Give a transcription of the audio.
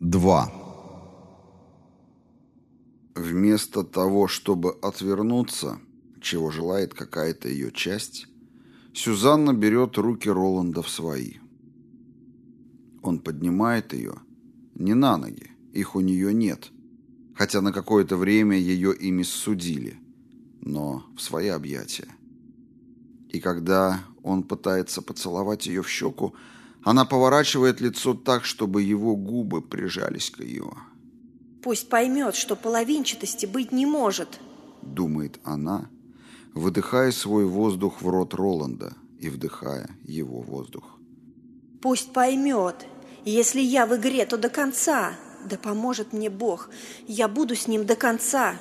2. Вместо того, чтобы отвернуться, чего желает какая-то ее часть, Сюзанна берет руки Роланда в свои. Он поднимает ее не на ноги, их у нее нет, хотя на какое-то время ее ими судили, но в свои объятия. И когда он пытается поцеловать ее в щеку, она поворачивает лицо так, чтобы его губы прижались к ее. Пусть поймет, что половинчатости быть не может, думает она, выдыхая свой воздух в рот Роланда и вдыхая его воздух. Пусть поймет, если я в игре, то до конца. Да поможет мне Бог, я буду с ним до конца.